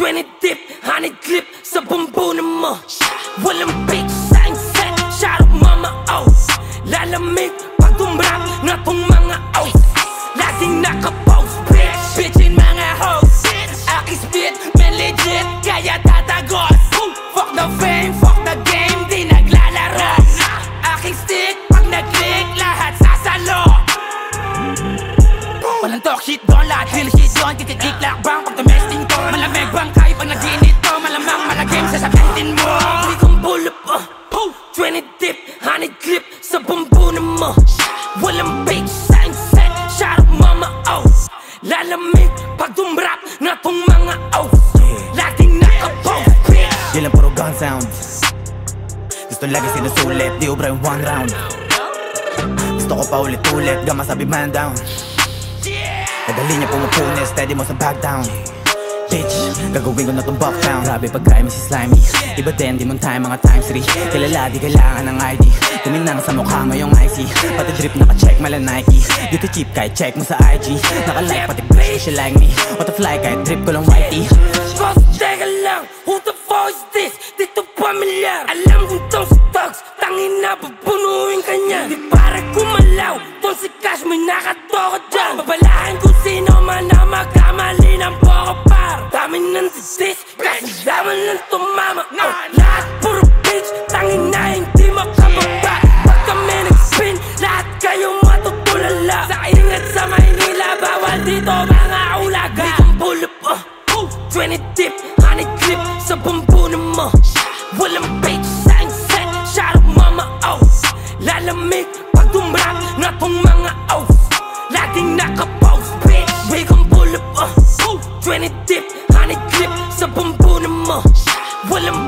20 dip, 100 clip sa bumbunan mo. Walang bitch sa set, shout out mama oh. Lalamig pag tumrap na tong mga oh. Laging nakapost bitch, bitchin mga hoes. Aki spit, man legit, kaya tatagos Fuck the fame, fuck Walang talk shit doon, lahat real shit doon Kikikik lakbang pag tumesting ko Malamig bang kayo pag naginit to Malamang malagim sa sabihin mo. Hindi kong bullet uh, 20 dip, 100 clip sa bumbunan mo. Walang bitch sa set, shout out mama oh. Lalamig pag tumrap na tong mga oh. Laging nakapost bitch. Di lang puro gun sound Gusto lagi sinusulit, di ubra yung one round. Gusto ko pa ulit-ulit, gama sabi man down Nadali niya pumupunin, steady mo sa back down. Bitch, gagawin ko na tong buck down. Grabe pag mo si Slimy. Iba din, di mo tayo mga times 3 Kilala, di kailangan ng ID Tuminang sa mukha mo yung IC Pati drip naka-check mala Nike. Dito cheap kahit check mo sa IG Naka-like pati bitch, she like me. What the fly kahit drip ko lang whitey. Boss, teka lang, who the fuck is this? Dito pamilyar Alam kong tong Tugs Tangin na bubunuin ka niya. Di para kumalaw Tong si Cash may nakatoko tumama oh, Lahat puro bitch. Tangin na hindi makababa. Pag kami nag-spin. Lahat kayo matutulala. Sa ingat sa Maynila Bawal dito mga ulaga. Pull up uh. 20 dip, 100 clip. Sa bumbunan mo. Walang bitch sa set, shout out mama oh. Lalamig pag tumrap na tong mga oh. Laging nakapost bitch. Pull up uh. 20 dip,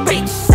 bitch